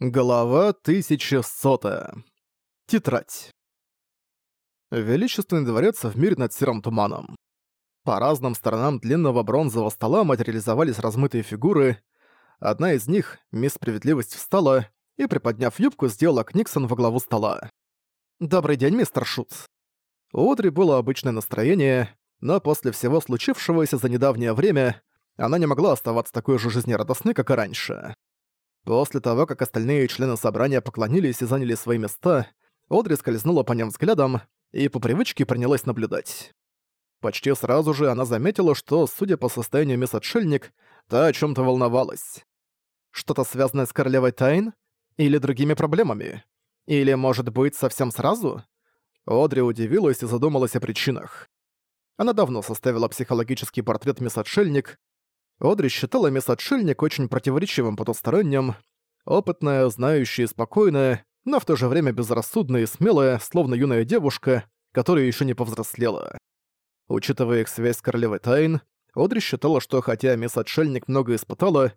Глава 1100. Тетрадь. Величественный дворец в мире над серым туманом. По разным сторонам длинного бронзового стола материализовались размытые фигуры. Одна из них, мисс Справедливость, встала и, приподняв юбку, сделала Книксон во главу стола. «Добрый день, мистер Шут». У Одри было обычное настроение, но после всего случившегося за недавнее время она не могла оставаться такой же жизнерадостной, как и раньше. После того, как остальные члены собрания поклонились и заняли свои места, Одри скользнула по ним взглядом и по привычке принялась наблюдать. Почти сразу же она заметила, что, судя по состоянию мисс Отшельник, та о чем то волновалась. Что-то связанное с Королевой Тайн? Или другими проблемами? Или, может быть, совсем сразу? Одри удивилась и задумалась о причинах. Она давно составила психологический портрет мисс Отшельник Одри считала мисс Отшельник очень противоречивым потусторонним, опытная, знающая и спокойная, но в то же время безрассудная и смелая, словно юная девушка, которая еще не повзрослела. Учитывая их связь с Королевой Тайн, Одри считала, что хотя мисс Отшельник много испытала,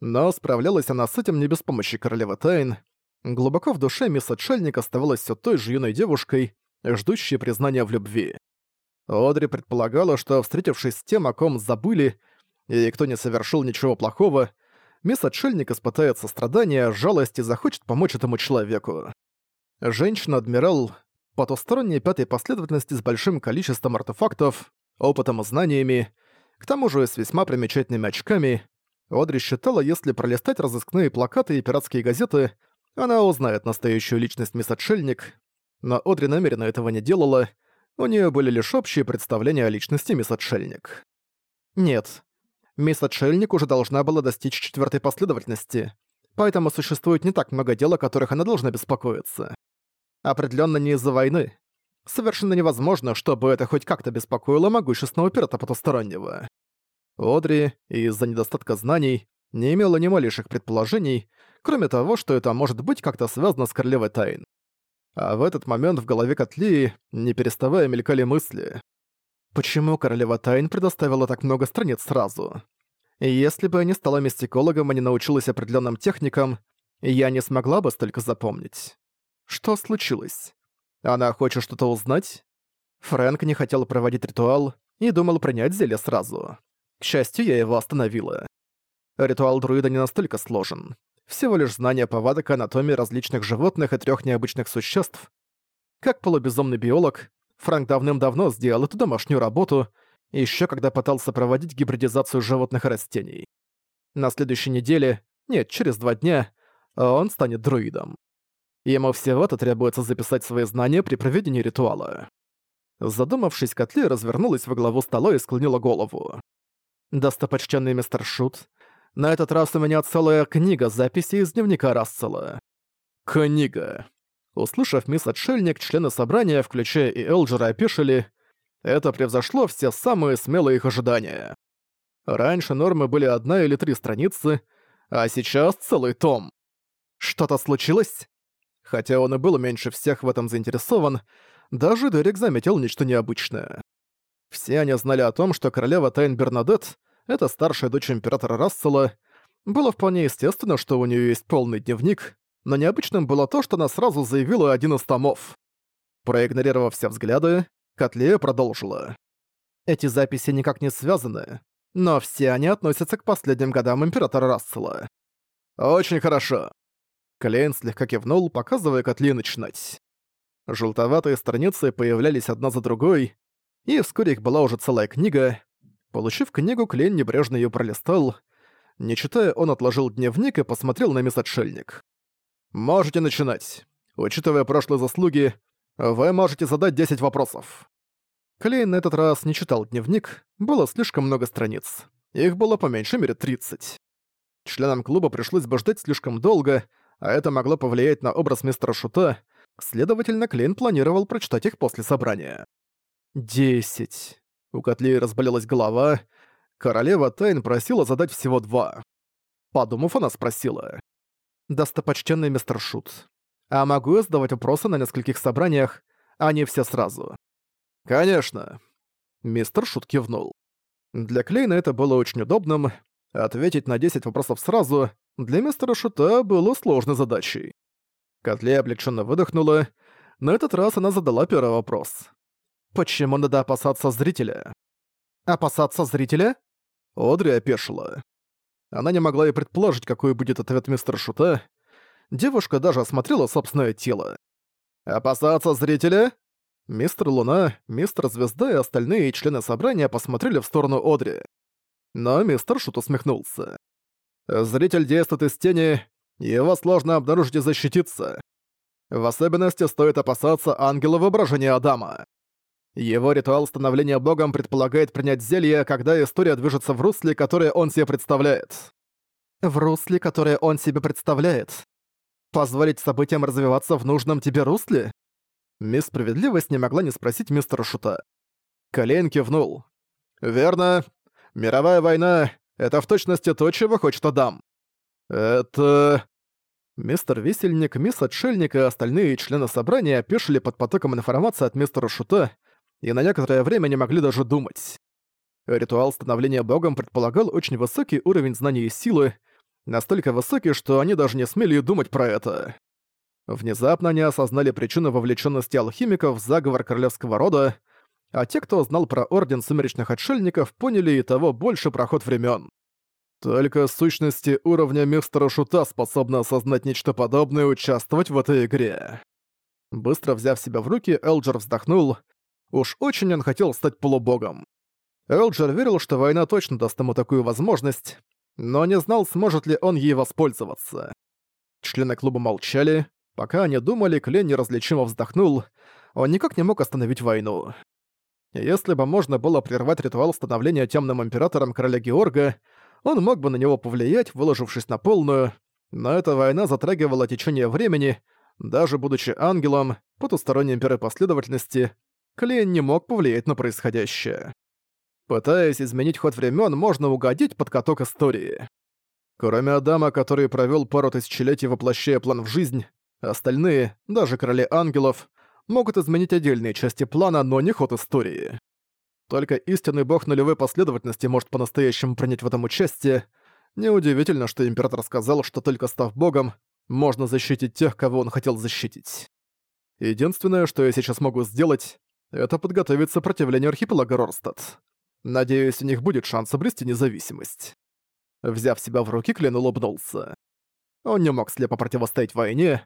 но справлялась она с этим не без помощи Королевы Тайн. Глубоко в душе мисс Отшельник оставалась все той же юной девушкой, ждущей признания в любви. Одри предполагала, что, встретившись с тем, о ком забыли, и кто не совершил ничего плохого, мисс-отшельник испытает сострадание, жалость и захочет помочь этому человеку. Женщина-адмирал — потусторонняя пятой последовательности с большим количеством артефактов, опытом и знаниями, к тому же с весьма примечательными очками. Одри считала, если пролистать разыскные плакаты и пиратские газеты, она узнает настоящую личность мисс-отшельник, но Одри намеренно этого не делала, у нее были лишь общие представления о личности мисс-отшельник. Нет, мисс Отшельник уже должна была достичь четвертой последовательности, поэтому существует не так много дел, о которых она должна беспокоиться. Определенно не из-за войны. Совершенно невозможно, чтобы это хоть как-то беспокоило могущественного пирата потустороннего. Одри, из-за недостатка знаний, не имела ни малейших предположений, кроме того, что это может быть как-то связано с Королевой Тайн. А в этот момент в голове Котлии, не переставая, мелькали мысли. Почему королева Тайн предоставила так много страниц сразу? Если бы я не стала мистикологом и не научилась определенным техникам, я не смогла бы столько запомнить. Что случилось? Она хочет что-то узнать? Фрэнк не хотел проводить ритуал и думал принять зелье сразу. К счастью, я его остановила. Ритуал друида не настолько сложен. Всего лишь знание повадок анатомии различных животных и трех необычных существ. Как полубезумный биолог, Франк давным-давно сделал эту домашнюю работу, еще когда пытался проводить гибридизацию животных и растений. На следующей неделе, нет, через два дня, он станет друидом. Ему всего-то требуется записать свои знания при проведении ритуала. Задумавшись, Котли развернулась во главу стола и склонила голову. «Достопочтенный мистер Шут, на этот раз у меня целая книга записей из дневника Рассела». «Книга», Услышав мисс Отшельник, члены собрания, включая и Элджера, опешили. Это превзошло все самые смелые их ожидания. Раньше нормы были одна или три страницы, а сейчас целый том. Что-то случилось? Хотя он и был меньше всех в этом заинтересован, даже Дерек заметил нечто необычное. Все они знали о том, что королева Тайн Бернадет, это старшая дочь императора Рассела, было вполне естественно, что у нее есть полный дневник, но необычным было то, что она сразу заявила один из томов. Проигнорировав все взгляды, Котлея продолжила. Эти записи никак не связаны, но все они относятся к последним годам Императора Рассела. «Очень хорошо!» Клейн слегка кивнул, показывая котле начинать. Желтоватые страницы появлялись одна за другой, и вскоре их была уже целая книга. Получив книгу, Клейн небрежно ее пролистал. Не читая, он отложил дневник и посмотрел на мисс Отшельник. Можете начинать. Учитывая прошлые заслуги, вы можете задать 10 вопросов. Клейн на этот раз не читал дневник, было слишком много страниц. Их было по меньшей мере 30. Членам клуба пришлось бы ждать слишком долго, а это могло повлиять на образ мистера Шута, следовательно, Клейн планировал прочитать их после собрания. 10. У Котлеи разболелась голова. Королева Тайн просила задать всего два. Подумав, она спросила достопочтенный мистер Шут. А могу я задавать вопросы на нескольких собраниях, а не все сразу?» «Конечно!» Мистер Шут кивнул. Для Клейна это было очень удобным. Ответить на 10 вопросов сразу для мистера Шута было сложной задачей. Котле облегченно выдохнула. На этот раз она задала первый вопрос. «Почему надо опасаться зрителя?» «Опасаться зрителя?» Одри опешила. Она не могла и предположить, какой будет ответ мистера Шута. Девушка даже осмотрела собственное тело. «Опасаться зрителя?» Мистер Луна, мистер Звезда и остальные члены собрания посмотрели в сторону Одри. Но мистер Шут усмехнулся. «Зритель действует из тени, его сложно обнаружить и защититься. В особенности стоит опасаться ангела воображения Адама. Его ритуал становления богом предполагает принять зелье, когда история движется в русле, которое он себе представляет. В русле, которое он себе представляет. Позволить событиям развиваться в нужном тебе русле? Мисс Справедливость не могла не спросить мистера Шута. Колейн кивнул. «Верно. Мировая война — это в точности то, чего хочет Адам». «Это...» Мистер Висельник, мисс Отшельник и остальные члены собрания опешили под потоком информации от мистера Шута, и на некоторое время не могли даже думать. Ритуал становления богом предполагал очень высокий уровень знаний и силы, настолько высокий, что они даже не смели думать про это. Внезапно они осознали причину вовлеченности алхимиков в заговор королевского рода, а те, кто знал про Орден Сумеречных Отшельников, поняли и того больше проход времен. Только сущности уровня мистера Шута способны осознать нечто подобное и участвовать в этой игре. Быстро взяв себя в руки, Элджер вздохнул Уж очень он хотел стать полубогом. Элджер верил, что война точно даст ему такую возможность, но не знал, сможет ли он ей воспользоваться. Члены клуба молчали. Пока они думали, Клен неразличимо вздохнул. Он никак не мог остановить войну. Если бы можно было прервать ритуал становления темным императором короля Георга, он мог бы на него повлиять, выложившись на полную, но эта война затрагивала течение времени, даже будучи ангелом, потусторонним первой последовательности, Клин не мог повлиять на происходящее. Пытаясь изменить ход времен, можно угодить под каток истории. Кроме Адама, который провел пару тысячелетий воплощая план в жизнь, остальные, даже короли ангелов, могут изменить отдельные части плана, но не ход истории. Только истинный бог нулевой последовательности может по-настоящему принять в этом участие. Неудивительно, что император сказал, что только став богом, можно защитить тех, кого он хотел защитить. Единственное, что я сейчас могу сделать, это подготовит сопротивление архипелага Рорстад. Надеюсь, у них будет шанс обрести независимость. Взяв себя в руки, Клен улыбнулся. Он не мог слепо противостоять войне.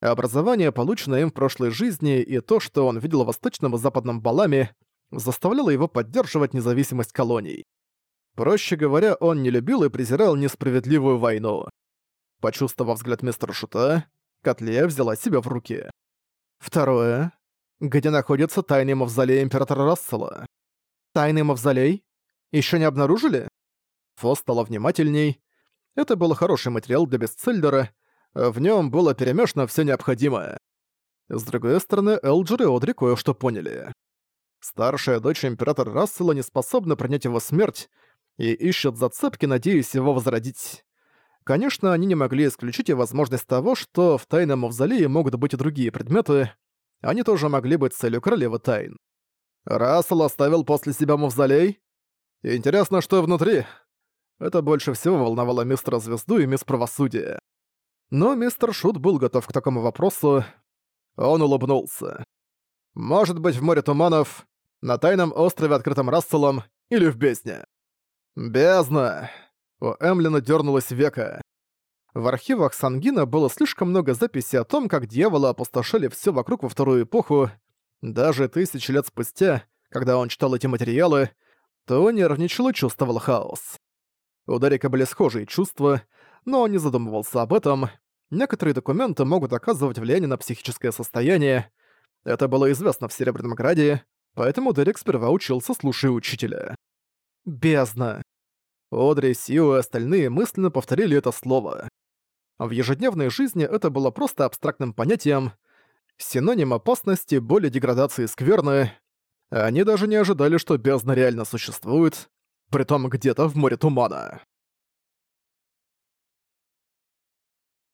Образование, полученное им в прошлой жизни, и то, что он видел в восточном и западном Балами, заставляло его поддерживать независимость колоний. Проще говоря, он не любил и презирал несправедливую войну. Почувствовав взгляд мистера Шута, Котлея взяла себя в руки. Второе где находится тайный мавзолей Императора Рассела. Тайный мавзолей? Еще не обнаружили? Фо стала внимательней. Это был хороший материал для бестселлера, в нем было перемешано все необходимое. С другой стороны, Элджер и Одри кое-что поняли. Старшая дочь Императора Рассела не способна принять его смерть и ищет зацепки, надеясь его возродить. Конечно, они не могли исключить и возможность того, что в тайном мавзолее могут быть и другие предметы, они тоже могли быть целью королевы тайн. Рассел оставил после себя мавзолей? Интересно, что внутри. Это больше всего волновало мистера Звезду и мисс правосудия. Но мистер Шут был готов к такому вопросу. Он улыбнулся. «Может быть, в море туманов, на тайном острове, открытом Расселом, или в бездне?» «Бездна!» У Эмлина дернулась века. В архивах Сангина было слишком много записей о том, как дьяволы опустошили все вокруг во вторую эпоху. Даже тысячи лет спустя, когда он читал эти материалы, то нервничал и чувствовал хаос. У Дарика были схожие чувства, но он не задумывался об этом. Некоторые документы могут оказывать влияние на психическое состояние. Это было известно в Серебряном Граде, поэтому Дерек сперва учился, слушая учителя. «Бездна». Одри, Сио и остальные мысленно повторили это слово. А в ежедневной жизни это было просто абстрактным понятием, синоним опасности, боли, деградации, скверны. Они даже не ожидали, что бездна реально существует, притом где-то в море тумана.